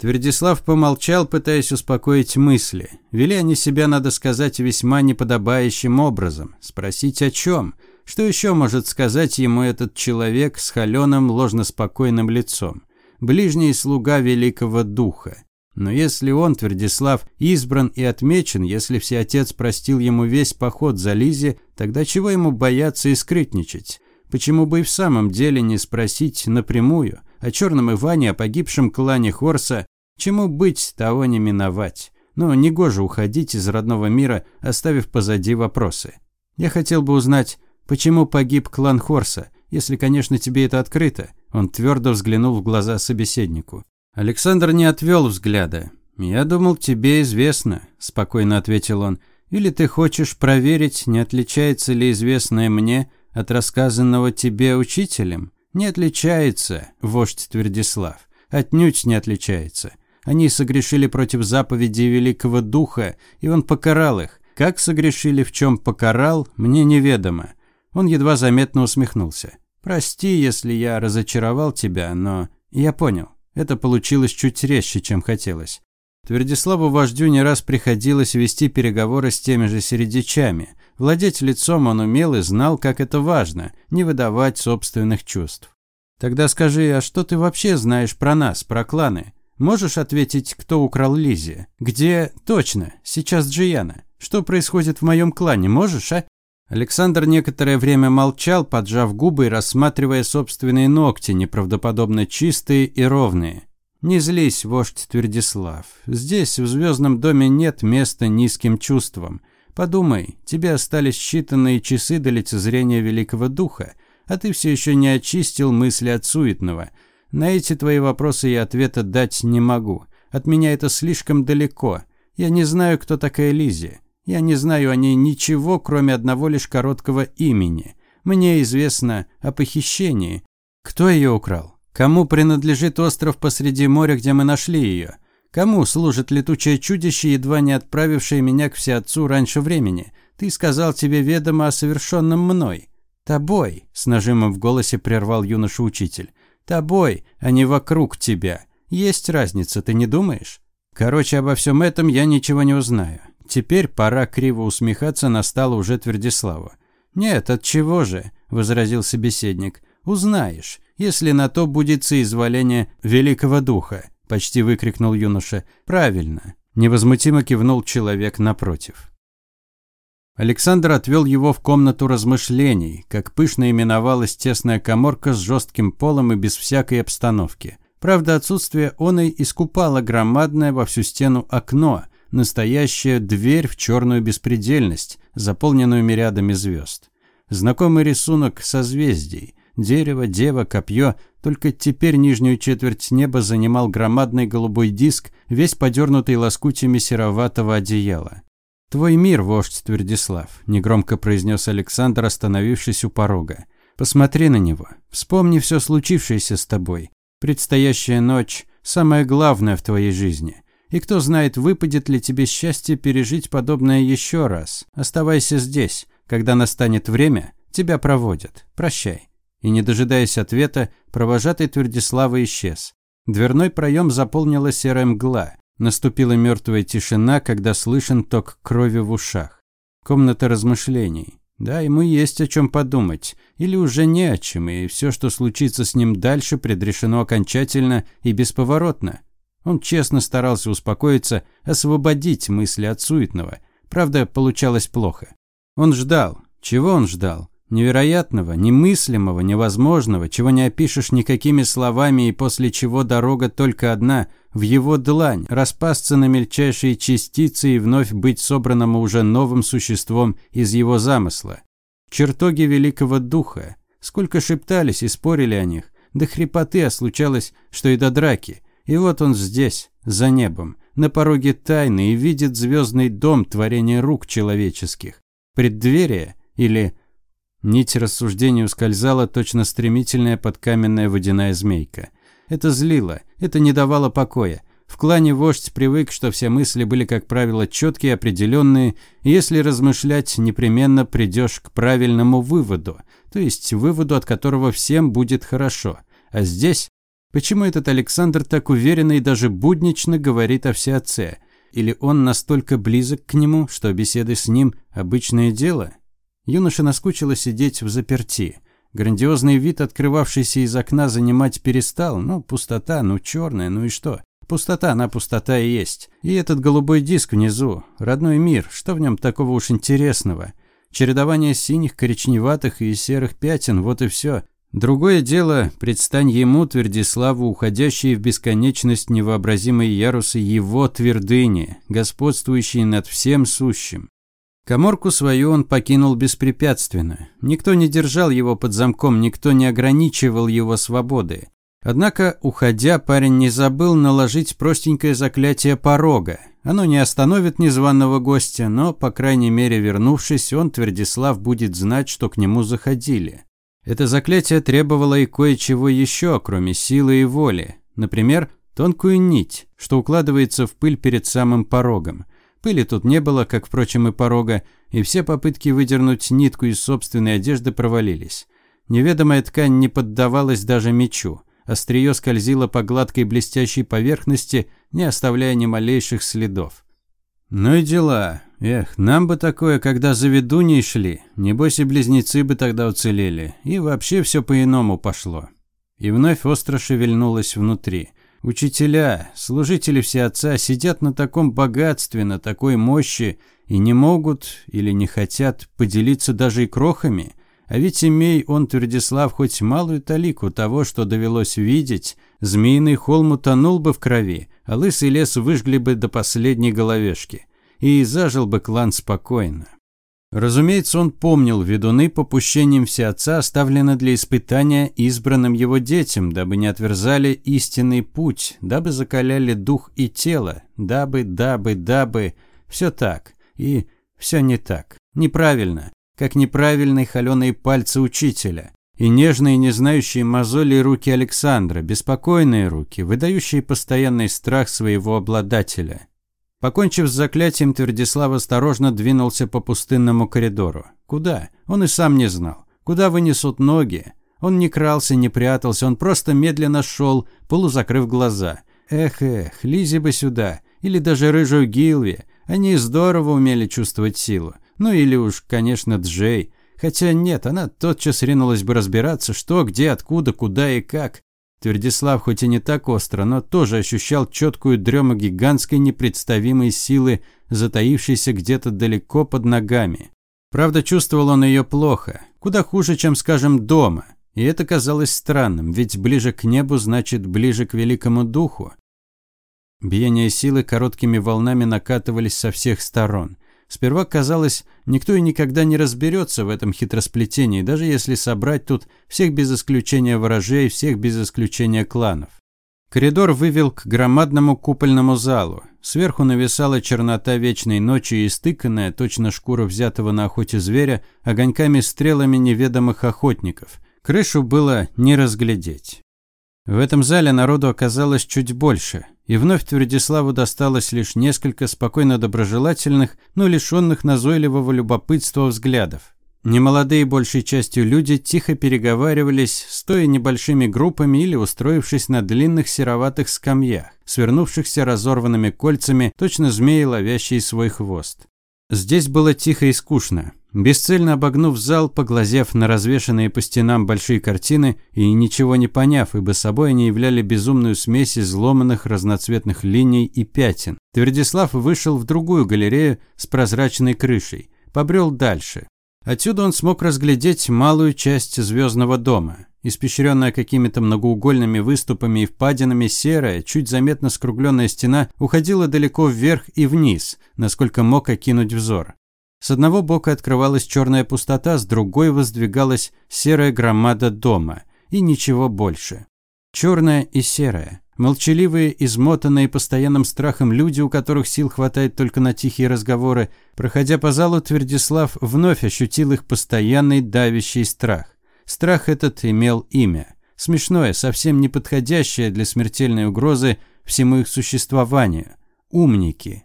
Твердислав помолчал, пытаясь успокоить мысли. Вели они себя, надо сказать, весьма неподобающим образом. Спросить о чем? Что еще может сказать ему этот человек с холеным, ложно-спокойным лицом? Ближний слуга великого духа. Но если он, Твердислав, избран и отмечен, если всеотец простил ему весь поход за Лизе, тогда чего ему бояться и скрытничать? Почему бы и в самом деле не спросить напрямую о черном Иване, о погибшем клане Хорса? Чему быть, того не миновать. Но негоже уходить из родного мира, оставив позади вопросы. Я хотел бы узнать, почему погиб клан Хорса, если, конечно, тебе это открыто. Он твердо взглянул в глаза собеседнику. Александр не отвел взгляда. «Я думал, тебе известно», – спокойно ответил он. «Или ты хочешь проверить, не отличается ли известное мне от рассказанного тебе учителем?» «Не отличается, вождь Твердислав. Отнюдь не отличается. Они согрешили против заповедей Великого Духа, и он покарал их. Как согрешили, в чем покарал, мне неведомо». Он едва заметно усмехнулся. «Прости, если я разочаровал тебя, но я понял. Это получилось чуть резче, чем хотелось. Твердиславу вождю не раз приходилось вести переговоры с теми же середичами. Владеть лицом он умел и знал, как это важно – не выдавать собственных чувств. «Тогда скажи, а что ты вообще знаешь про нас, про кланы? Можешь ответить, кто украл Лизи? Где, точно, сейчас Джияна? Что происходит в моем клане, можешь, а?» Александр некоторое время молчал, поджав губы и рассматривая собственные ногти, неправдоподобно чистые и ровные. «Не злись, вождь Твердислав. Здесь, в звездном доме, нет места низким чувствам. Подумай, тебе остались считанные часы до лицезрения Великого Духа, а ты все еще не очистил мысли от суетного. На эти твои вопросы я ответа дать не могу. От меня это слишком далеко. Я не знаю, кто такая Лизи. Я не знаю о ней ничего, кроме одного лишь короткого имени. Мне известно о похищении. Кто ее украл? Кому принадлежит остров посреди моря, где мы нашли ее? Кому служит летучее чудище, едва не отправившее меня к всеотцу раньше времени? Ты сказал тебе ведомо о совершенном мной. «Тобой», – с нажимом в голосе прервал юноша учитель. «Тобой, а не вокруг тебя. Есть разница, ты не думаешь?» Короче, обо всем этом я ничего не узнаю. Теперь пора криво усмехаться настало уже Твердиславу. «Нет, от чего же?» – возразил собеседник. «Узнаешь, если на то будет соизволение Великого Духа», – почти выкрикнул юноша. «Правильно», – невозмутимо кивнул человек напротив. Александр отвел его в комнату размышлений, как пышно именовалась тесная коморка с жестким полом и без всякой обстановки. Правда, отсутствие оной искупало громадное во всю стену окно, настоящая дверь в черную беспредельность, заполненную мириадами звезд. Знакомый рисунок созвездий. Дерево, дева, копье. Только теперь нижнюю четверть неба занимал громадный голубой диск, весь подернутый лоскутями сероватого одеяла. «Твой мир, вождь Твердислав», – негромко произнес Александр, остановившись у порога. «Посмотри на него. Вспомни все случившееся с тобой. Предстоящая ночь – самое главное в твоей жизни. И кто знает, выпадет ли тебе счастье пережить подобное еще раз. Оставайся здесь. Когда настанет время, тебя проводят. Прощай». И, не дожидаясь ответа, провожатый Твердислава исчез. Дверной проем заполнила серая мгла. Наступила мертвая тишина, когда слышен ток крови в ушах. Комната размышлений. Да, ему есть о чем подумать. Или уже не о чем, и все, что случится с ним дальше, предрешено окончательно и бесповоротно. Он честно старался успокоиться, освободить мысли от суетного. Правда, получалось плохо. Он ждал. Чего он ждал? Невероятного, немыслимого, невозможного, чего не опишешь никакими словами и после чего дорога только одна – в его длань, распасться на мельчайшие частицы и вновь быть собранному уже новым существом из его замысла. Чертоги великого духа. Сколько шептались и спорили о них. До хрипоты, а случалось, что и до драки. И вот он здесь, за небом, на пороге тайны и видит звездный дом творения рук человеческих. Преддверие или Нить рассуждений ускользала точно стремительная подкаменная водяная змейка. Это злило, это не давало покоя. В клане вождь привык, что все мысли были, как правило, четкие, определенные, и если размышлять, непременно придешь к правильному выводу, то есть выводу, от которого всем будет хорошо. А здесь... Почему этот Александр так уверенно и даже буднично говорит о всеотце? Или он настолько близок к нему, что беседы с ним – обычное дело? Юноше наскучило сидеть в заперти. Грандиозный вид, открывавшийся из окна, занимать перестал. Ну, пустота, ну, черная, ну и что? Пустота, она пустота и есть. И этот голубой диск внизу. Родной мир. Что в нем такого уж интересного? Чередование синих, коричневатых и серых пятен, вот и все. Другое дело, предстань ему, Твердиславу, уходящие в бесконечность невообразимые ярусы его твердыни, господствующие над всем сущим. Коморку свою он покинул беспрепятственно. Никто не держал его под замком, никто не ограничивал его свободы. Однако, уходя, парень не забыл наложить простенькое заклятие порога. Оно не остановит незваного гостя, но, по крайней мере, вернувшись, он, Твердислав, будет знать, что к нему заходили. Это заклятие требовало и кое-чего еще, кроме силы и воли. Например, тонкую нить, что укладывается в пыль перед самым порогом. Пыли тут не было, как, впрочем, и порога, и все попытки выдернуть нитку из собственной одежды провалились. Неведомая ткань не поддавалась даже мечу. Острие скользило по гладкой блестящей поверхности, не оставляя ни малейших следов. «Ну и дела. Эх, нам бы такое, когда за ведуней шли. Небось и близнецы бы тогда уцелели. И вообще все по-иному пошло». И вновь остро шевельнулось внутри – Учителя, служители все отца сидят на таком богатстве, на такой мощи и не могут или не хотят поделиться даже и крохами. А ведь имей он, Твердислав, хоть малую талику того, что довелось видеть, змеиный холм утонул бы в крови, а лысый лес выжгли бы до последней головешки. И зажил бы клан спокойно. Разумеется, он помнил ведуны попущением всеотца оставлены для испытания избранным его детям, дабы не отверзали истинный путь, дабы закаляли дух и тело, дабы, дабы, дабы. Все так. И все не так. Неправильно. Как неправильные холеные пальцы учителя. И нежные, не знающие мозоли руки Александра, беспокойные руки, выдающие постоянный страх своего обладателя. Покончив с заклятием, Твердислав осторожно двинулся по пустынному коридору. Куда? Он и сам не знал. Куда вынесут ноги? Он не крался, не прятался, он просто медленно шел, полузакрыв глаза. Эх, эх, Лизи бы сюда. Или даже рыжую Гилви. Они здорово умели чувствовать силу. Ну или уж, конечно, Джей. Хотя нет, она тотчас ринулась бы разбираться, что, где, откуда, куда и как. Твердислав хоть и не так остро, но тоже ощущал четкую дрему гигантской непредставимой силы, затаившейся где-то далеко под ногами. Правда, чувствовал он ее плохо, куда хуже, чем, скажем, дома. И это казалось странным, ведь ближе к небу значит ближе к великому духу. Биение силы короткими волнами накатывались со всех сторон. Сперва казалось, никто и никогда не разберется в этом хитросплетении, даже если собрать тут всех без исключения ворожей, всех без исключения кланов. Коридор вывел к громадному купольному залу. Сверху нависала чернота вечной ночи и стыканная, точно шкура взятого на охоте зверя, огоньками-стрелами неведомых охотников. Крышу было не разглядеть. В этом зале народу оказалось чуть больше, и вновь Твердиславу досталось лишь несколько спокойно доброжелательных, но лишенных назойливого любопытства взглядов. Немолодые большей частью люди тихо переговаривались, стоя небольшими группами или устроившись на длинных сероватых скамьях, свернувшихся разорванными кольцами, точно змеи, ловящие свой хвост. Здесь было тихо и скучно. Бесцельно обогнув зал, поглазев на развешанные по стенам большие картины и ничего не поняв, ибо собой они являли безумную смесь изломанных разноцветных линий и пятен, Твердислав вышел в другую галерею с прозрачной крышей, побрел дальше. Отсюда он смог разглядеть малую часть звездного дома. Испещренная какими-то многоугольными выступами и впадинами серая, чуть заметно скругленная стена уходила далеко вверх и вниз, насколько мог окинуть взор. С одного бока открывалась черная пустота, с другой воздвигалась серая громада дома. И ничего больше. Черная и серая. Молчаливые, измотанные постоянным страхом люди, у которых сил хватает только на тихие разговоры, проходя по залу, Твердислав вновь ощутил их постоянный давящий страх. Страх этот имел имя. Смешное, совсем неподходящее для смертельной угрозы всему их существованию. Умники.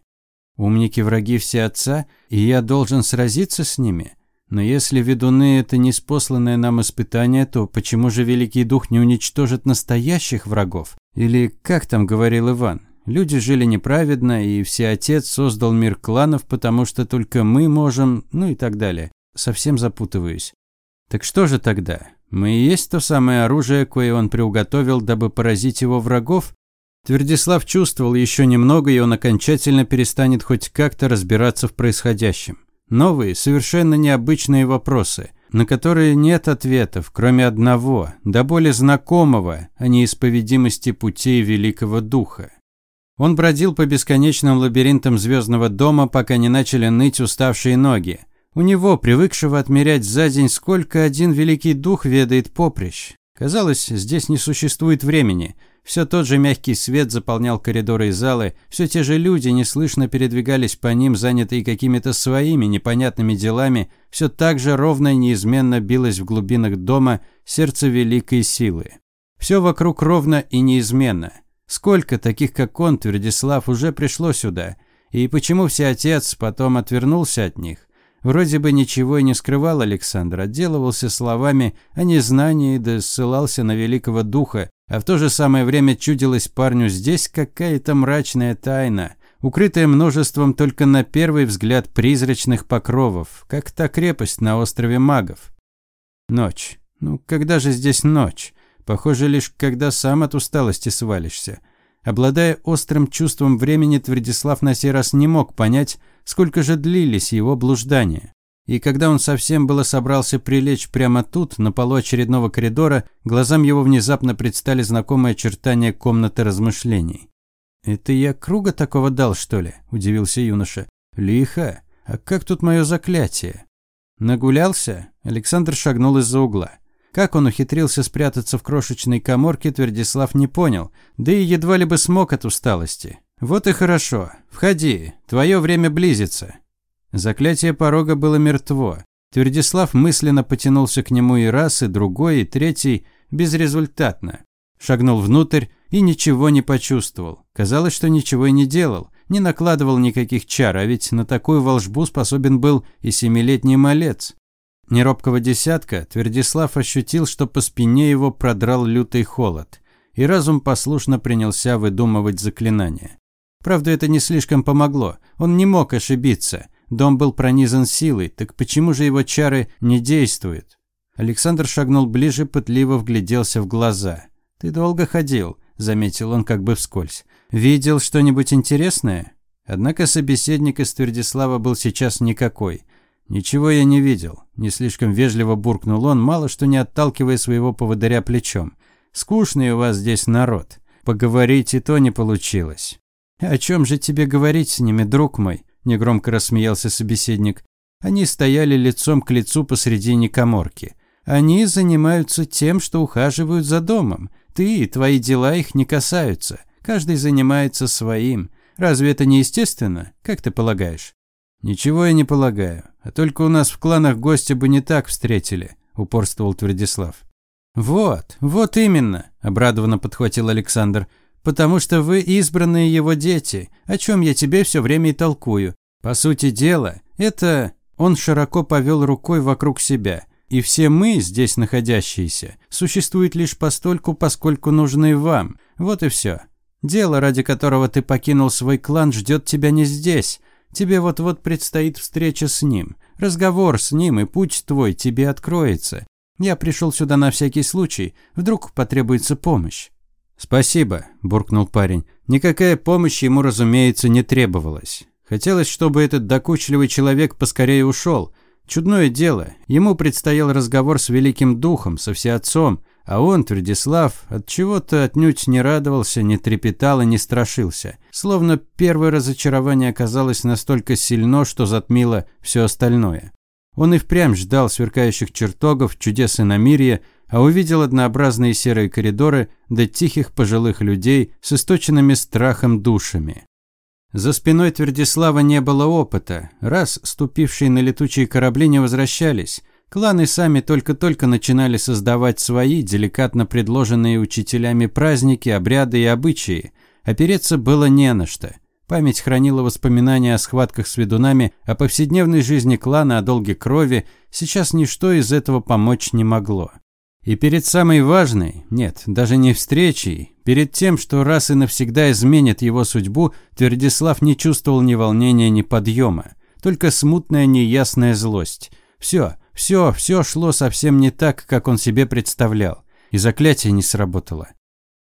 Умники враги все отца, и я должен сразиться с ними. Но если ведуны – это неспосланное нам испытание, то почему же Великий Дух не уничтожит настоящих врагов? Или, как там говорил Иван, люди жили неправедно, и Всеотец создал мир кланов, потому что только мы можем, ну и так далее. Совсем запутываюсь. Так что же тогда? Мы и есть то самое оружие, кое он приуготовил, дабы поразить его врагов? Твердислав чувствовал еще немного, и он окончательно перестанет хоть как-то разбираться в происходящем. Новые, совершенно необычные вопросы, на которые нет ответов, кроме одного, до более знакомого, о неисповедимости путей Великого Духа. Он бродил по бесконечным лабиринтам звездного дома, пока не начали ныть уставшие ноги. У него, привыкшего отмерять за день, сколько один Великий Дух ведает поприщ. Казалось, здесь не существует времени – все тот же мягкий свет заполнял коридоры и залы, все те же люди неслышно передвигались по ним, занятые какими-то своими непонятными делами, все так же ровно и неизменно билось в глубинах дома сердце великой силы. Все вокруг ровно и неизменно. Сколько таких, как он, Твердислав, уже пришло сюда? И почему все отец потом отвернулся от них? Вроде бы ничего и не скрывал Александр, отделывался словами о незнании да ссылался на великого духа, а в то же самое время чудилась парню здесь какая-то мрачная тайна, укрытая множеством только на первый взгляд призрачных покровов, как та крепость на острове магов. Ночь. Ну, когда же здесь ночь? Похоже, лишь когда сам от усталости свалишься. Обладая острым чувством времени, Твердислав на сей раз не мог понять, сколько же длились его блуждания. И когда он совсем было собрался прилечь прямо тут, на полу очередного коридора, глазам его внезапно предстали знакомые очертания комнаты размышлений. «Это я круга такого дал, что ли?» – удивился юноша. «Лихо. А как тут мое заклятие?» Нагулялся? Александр шагнул из-за угла. Как он ухитрился спрятаться в крошечной коморке, Твердислав не понял, да и едва ли бы смог от усталости. «Вот и хорошо. Входи. Твое время близится. Заклятие порога было мертво. Твердислав мысленно потянулся к нему и раз, и другой, и третий, безрезультатно. Шагнул внутрь и ничего не почувствовал. Казалось, что ничего и не делал, не накладывал никаких чар, а ведь на такую волшбу способен был и семилетний малец. неробкого десятка, Твердислав ощутил, что по спине его продрал лютый холод, и разум послушно принялся выдумывать заклинания. Правда, это не слишком помогло, он не мог ошибиться. Дом был пронизан силой, так почему же его чары не действуют? Александр шагнул ближе, пытливо вгляделся в глаза. «Ты долго ходил», – заметил он как бы вскользь. «Видел что-нибудь интересное?» Однако собеседник из Твердислава был сейчас никакой. «Ничего я не видел», – не слишком вежливо буркнул он, мало что не отталкивая своего поводыря плечом. «Скучный у вас здесь народ. Поговорить и то не получилось». «О чем же тебе говорить с ними, друг мой?» – негромко рассмеялся собеседник. Они стояли лицом к лицу посредине коморки. Они занимаются тем, что ухаживают за домом. Ты и твои дела их не касаются. Каждый занимается своим. Разве это не естественно? Как ты полагаешь? Ничего я не полагаю. А только у нас в кланах гостя бы не так встретили, упорствовал Твердислав. Вот, вот именно, обрадованно подхватил Александр. Потому что вы избранные его дети, о чем я тебе все время и толкую. По сути дела, это он широко повел рукой вокруг себя. И все мы, здесь находящиеся, существуют лишь постольку, поскольку нужны вам. Вот и все. Дело, ради которого ты покинул свой клан, ждет тебя не здесь. Тебе вот-вот предстоит встреча с ним. Разговор с ним, и путь твой тебе откроется. Я пришел сюда на всякий случай. Вдруг потребуется помощь. «Спасибо», – буркнул парень. Никакая помощь ему, разумеется, не требовалась. Хотелось, чтобы этот докучливый человек поскорее ушел. Чудное дело, ему предстоял разговор с Великим Духом, со Всеотцом, а он, Твердислав, от чего-то отнюдь не радовался, не трепетал и не страшился. Словно первое разочарование оказалось настолько сильно, что затмило все остальное. Он и впрямь ждал сверкающих чертогов, чудес иномирья, а увидел однообразные серые коридоры да тихих пожилых людей с источенными страхом душами. За спиной Твердислава не было опыта. Раз ступившие на летучие корабли не возвращались. Кланы сами только-только начинали создавать свои, деликатно предложенные учителями праздники, обряды и обычаи. Опереться было не на что. Память хранила воспоминания о схватках с ведунами, о повседневной жизни клана, о долге крови. Сейчас ничто из этого помочь не могло. И перед самой важной, нет, даже не встречей, перед тем, что раз и навсегда изменит его судьбу, Твердислав не чувствовал ни волнения, ни подъема, только смутная неясная злость. Все, все, все шло совсем не так, как он себе представлял, и заклятие не сработало.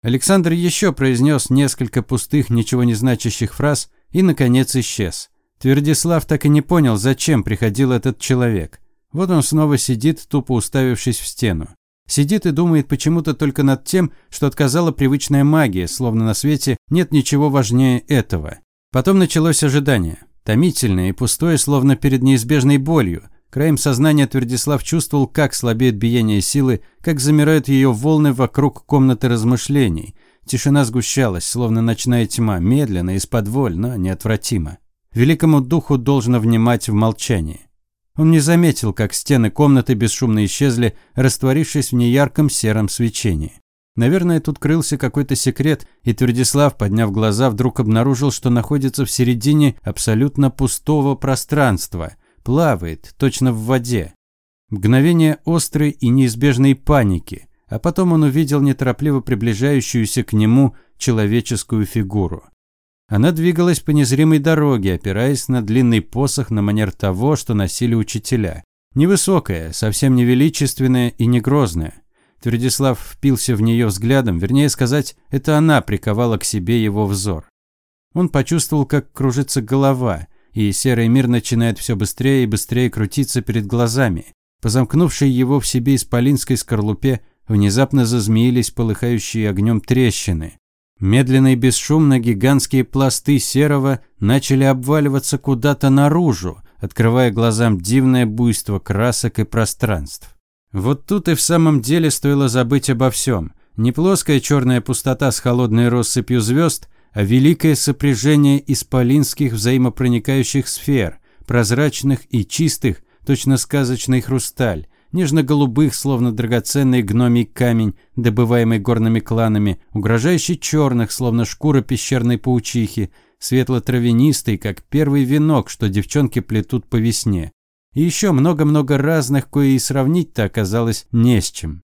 Александр еще произнес несколько пустых, ничего не значащих фраз и, наконец, исчез. Твердислав так и не понял, зачем приходил этот человек. Вот он снова сидит, тупо уставившись в стену. Сидит и думает почему-то только над тем, что отказала привычная магия, словно на свете нет ничего важнее этого. Потом началось ожидание. Томительное и пустое, словно перед неизбежной болью. Краем сознания Твердислав чувствовал, как слабеет биение силы, как замирают ее волны вокруг комнаты размышлений. Тишина сгущалась, словно ночная тьма, медленно, из-под воль, но неотвратимо. Великому духу должно внимать в молчании. Он не заметил, как стены комнаты бесшумно исчезли, растворившись в неярком сером свечении. Наверное, тут крылся какой-то секрет, и Твердислав, подняв глаза, вдруг обнаружил, что находится в середине абсолютно пустого пространства. Плавает, точно в воде. Мгновение острой и неизбежной паники, а потом он увидел неторопливо приближающуюся к нему человеческую фигуру. Она двигалась по незримой дороге, опираясь на длинный посох на манер того, что носили учителя. Невысокая, совсем не величественная и не грозная. Твердислав впился в нее взглядом, вернее сказать, это она приковала к себе его взор. Он почувствовал, как кружится голова, и серый мир начинает все быстрее и быстрее крутиться перед глазами. По замкнувшей его в себе исполинской скорлупе внезапно зазмеились полыхающие огнем трещины. Медленно и бесшумно гигантские пласты серого начали обваливаться куда-то наружу, открывая глазам дивное буйство красок и пространств. Вот тут и в самом деле стоило забыть обо всем. Не плоская черная пустота с холодной россыпью звезд, а великое сопряжение исполинских взаимопроникающих сфер, прозрачных и чистых, точно сказочный хрусталь, нежно-голубых, словно драгоценный гномий камень, добываемый горными кланами, угрожающий черных, словно шкура пещерной паучихи, светло-травянистый, как первый венок, что девчонки плетут по весне. И еще много-много разных, кое и сравнить-то оказалось не с чем.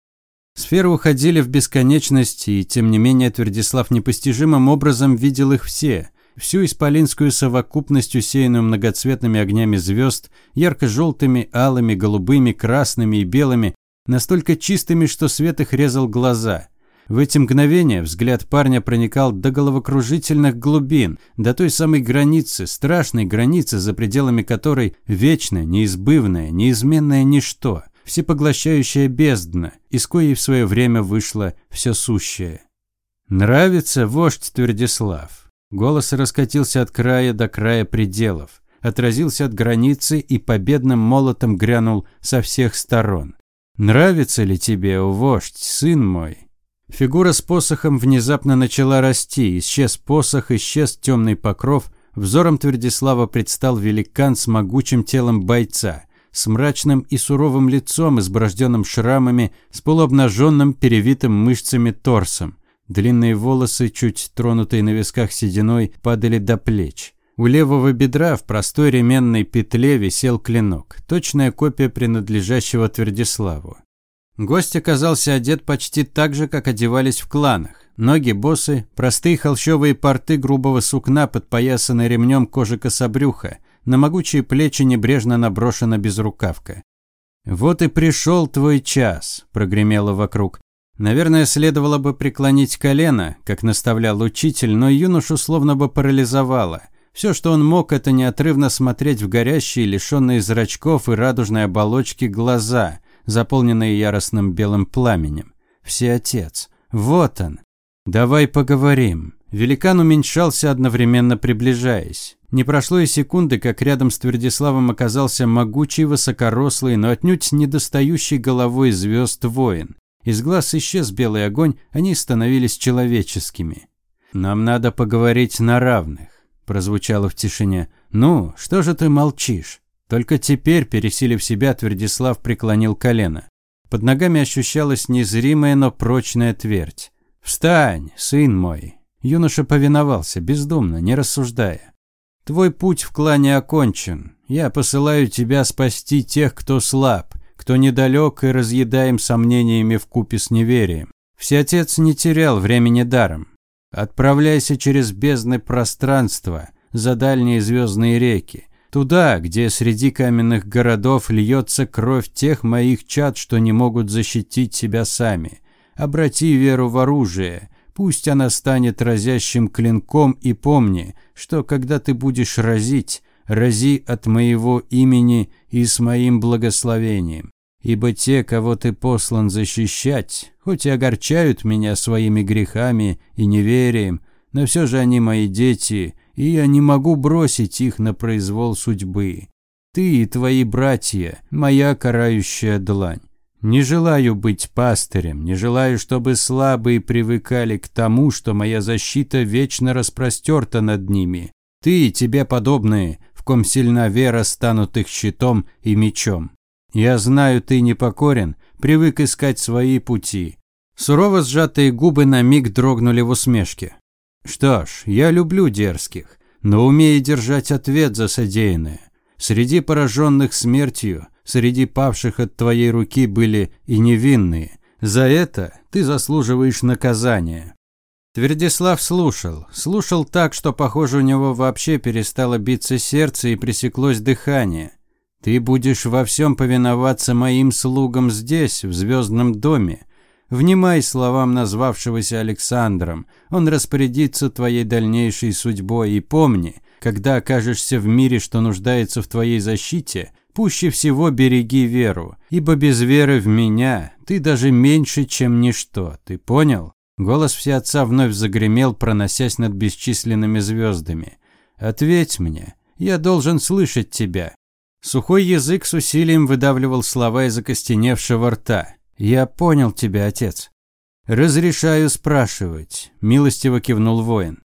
Сферы уходили в бесконечность, и тем не менее Твердислав непостижимым образом видел их все. Всю исполинскую совокупность, усеянную многоцветными огнями звезд, ярко-желтыми, алыми, голубыми, красными и белыми, настолько чистыми, что свет их резал глаза. В эти мгновения взгляд парня проникал до головокружительных глубин, до той самой границы, страшной границы, за пределами которой вечное, неизбывное, неизменное ничто – всепоглощающая бездна, из коей в свое время вышло все сущее. Нравится вождь Твердислав. Голос раскатился от края до края пределов, отразился от границы и победным молотом грянул со всех сторон. Нравится ли тебе, о вождь, сын мой? Фигура с посохом внезапно начала расти, исчез посох, исчез темный покров, взором Твердислава предстал великан с могучим телом бойца, с мрачным и суровым лицом, изборожденным шрамами, с полуобнаженным, перевитым мышцами торсом. Длинные волосы, чуть тронутые на висках сединой, падали до плеч. У левого бедра в простой ременной петле висел клинок, точная копия принадлежащего Твердиславу. Гость оказался одет почти так же, как одевались в кланах. Ноги босы, простые холщовые порты грубого сукна, подпоясаны ремнем кожи кособрюха, на могучие плечи небрежно наброшена безрукавка. «Вот и пришел твой час», – прогремело вокруг. Наверное, следовало бы преклонить колено, как наставлял учитель, но юношу словно бы парализовало. Все, что он мог, это неотрывно смотреть в горящие, лишенные зрачков и радужной оболочки глаза, заполненные яростным белым пламенем. Всеотец. Вот он. Давай поговорим. Великан уменьшался, одновременно приближаясь. Не прошло и секунды, как рядом с Твердиславом оказался могучий, высокорослый, но отнюдь недостающий головой звезд воин. Из глаз исчез белый огонь, они становились человеческими. «Нам надо поговорить на равных», – прозвучало в тишине. «Ну, что же ты молчишь?» Только теперь, пересилив себя, Твердислав преклонил колено. Под ногами ощущалась незримая, но прочная твердь. «Встань, сын мой!» Юноша повиновался, бездумно, не рассуждая. Твой путь в клане окончен. Я посылаю тебя спасти тех, кто слаб, кто недалек и разъедаем сомнениями в купе с неверием. Всеотец не терял времени даром. Отправляйся через бездны пространства, за дальние звездные реки, туда, где среди каменных городов льется кровь тех моих чад, что не могут защитить себя сами. Обрати веру в оружие, Пусть она станет разящим клинком и помни, что когда ты будешь разить, рази от моего имени и с моим благословением. Ибо те, кого ты послан защищать, хоть и огорчают меня своими грехами и неверием, но все же они мои дети, и я не могу бросить их на произвол судьбы. Ты и твои братья – моя карающая длань. Не желаю быть пастырем, не желаю, чтобы слабые привыкали к тому, что моя защита вечно распростерта над ними. Ты и тебе подобные, в ком сильна вера, станут их щитом и мечом. Я знаю, ты непокорен, привык искать свои пути. Сурово сжатые губы на миг дрогнули в усмешке. Что ж, я люблю дерзких, но умею держать ответ за содеянное. Среди пораженных смертью Среди павших от твоей руки были и невинные. За это ты заслуживаешь наказания». Твердислав слушал. Слушал так, что, похоже, у него вообще перестало биться сердце и пресеклось дыхание. «Ты будешь во всем повиноваться моим слугам здесь, в звездном доме. Внимай словам назвавшегося Александром. Он распорядится твоей дальнейшей судьбой. И помни, когда окажешься в мире, что нуждается в твоей защите, Пуще всего береги веру, ибо без веры в меня ты даже меньше, чем ничто. Ты понял? Голос всеотца вновь загремел, проносясь над бесчисленными звездами. «Ответь мне. Я должен слышать тебя». Сухой язык с усилием выдавливал слова из окостеневшего рта. «Я понял тебя, отец». «Разрешаю спрашивать», – милостиво кивнул воин.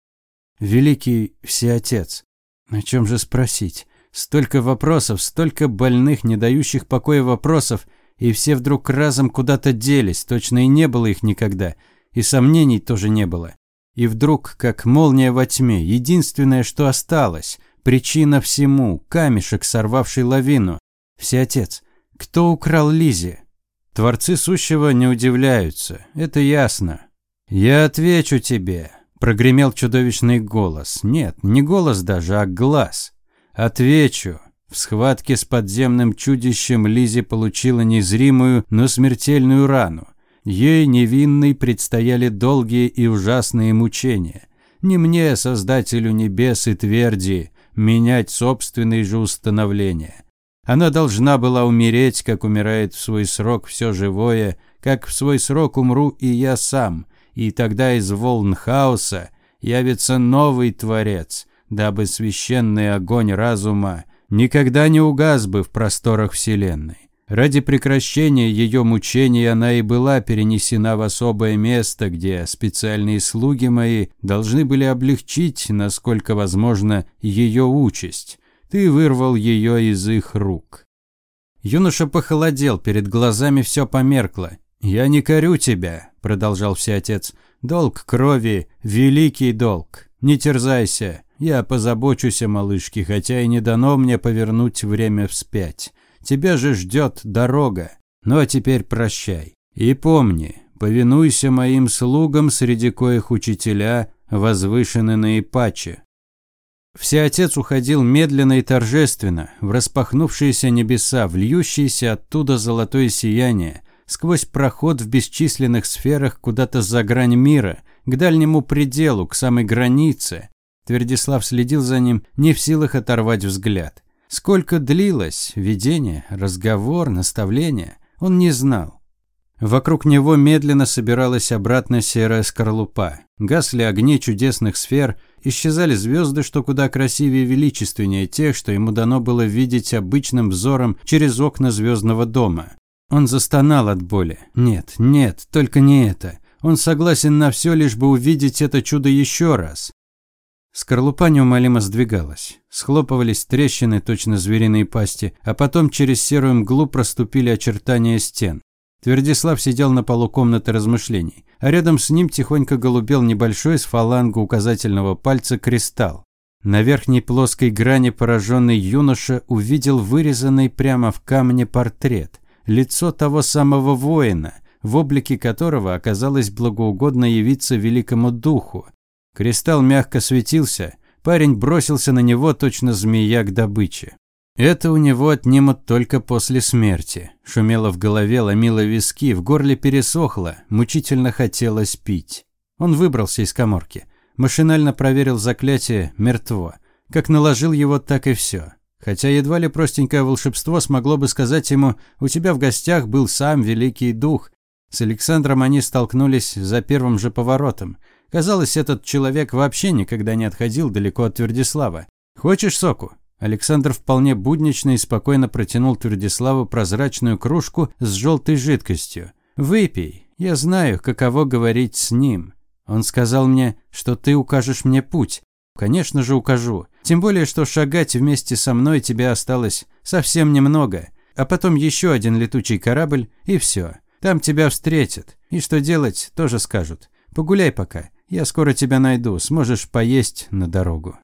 «Великий всеотец, о чем же спросить? Столько вопросов, столько больных, не дающих покоя вопросов, и все вдруг разом куда-то делись, точно и не было их никогда, и сомнений тоже не было. И вдруг, как молния во тьме, единственное, что осталось, причина всему, камешек, сорвавший лавину. Всеотец, кто украл Лизи? Творцы сущего не удивляются, это ясно. Я отвечу тебе, прогремел чудовищный голос. Нет, не голос даже, а глаз. Отвечу. В схватке с подземным чудищем Лизи получила незримую, но смертельную рану. Ей невинной предстояли долгие и ужасные мучения. Не мне, Создателю небес и тверди, менять собственные же установления. Она должна была умереть, как умирает в свой срок все живое, как в свой срок умру и я сам, и тогда из волн хаоса явится новый Творец, дабы священный огонь разума никогда не угас бы в просторах Вселенной. Ради прекращения ее мучений она и была перенесена в особое место, где специальные слуги мои должны были облегчить, насколько возможно, ее участь. Ты вырвал ее из их рук. Юноша похолодел, перед глазами все померкло. «Я не корю тебя», – продолжал всеотец. «Долг крови – великий долг. Не терзайся, я позабочусь о малышке, хотя и не дано мне повернуть время вспять. Тебя же ждет дорога. Ну а теперь прощай. И помни, повинуйся моим слугам, среди коих учителя возвышены наипаче. Всеотец уходил медленно и торжественно, в распахнувшиеся небеса, в льющееся оттуда золотое сияние, сквозь проход в бесчисленных сферах куда-то за грань мира, к дальнему пределу, к самой границе. Твердислав следил за ним, не в силах оторвать взгляд. Сколько длилось видение, разговор, наставление, он не знал. Вокруг него медленно собиралась обратно серая скорлупа. Гасли огни чудесных сфер, исчезали звезды, что куда красивее и величественнее тех, что ему дано было видеть обычным взором через окна звездного дома. Он застонал от боли. Нет, нет, только не это. Он согласен на все, лишь бы увидеть это чудо еще раз. Скорлупа неумолимо сдвигалась. Схлопывались трещины, точно звериные пасти, а потом через серую мглу проступили очертания стен. Твердислав сидел на полу комнаты размышлений, а рядом с ним тихонько голубел небольшой с фалангу указательного пальца кристалл. На верхней плоской грани пораженный юноша увидел вырезанный прямо в камне портрет, лицо того самого воина, в облике которого оказалось благоугодно явиться великому духу, Кристалл мягко светился, парень бросился на него, точно змея к добыче. Это у него отнимут только после смерти. Шумело в голове, ломило виски, в горле пересохло, мучительно хотелось пить. Он выбрался из коморки. Машинально проверил заклятие «мертво». Как наложил его, так и все. Хотя едва ли простенькое волшебство смогло бы сказать ему «У тебя в гостях был сам Великий Дух». С Александром они столкнулись за первым же поворотом. Казалось, этот человек вообще никогда не отходил далеко от Твердислава. «Хочешь соку?» Александр вполне буднично и спокойно протянул Твердиславу прозрачную кружку с желтой жидкостью. «Выпей. Я знаю, каково говорить с ним. Он сказал мне, что ты укажешь мне путь. Конечно же, укажу. Тем более, что шагать вместе со мной тебе осталось совсем немного. А потом еще один летучий корабль, и все. Там тебя встретят. И что делать, тоже скажут. Погуляй пока. Я скоро тебя найду, сможешь поесть на дорогу.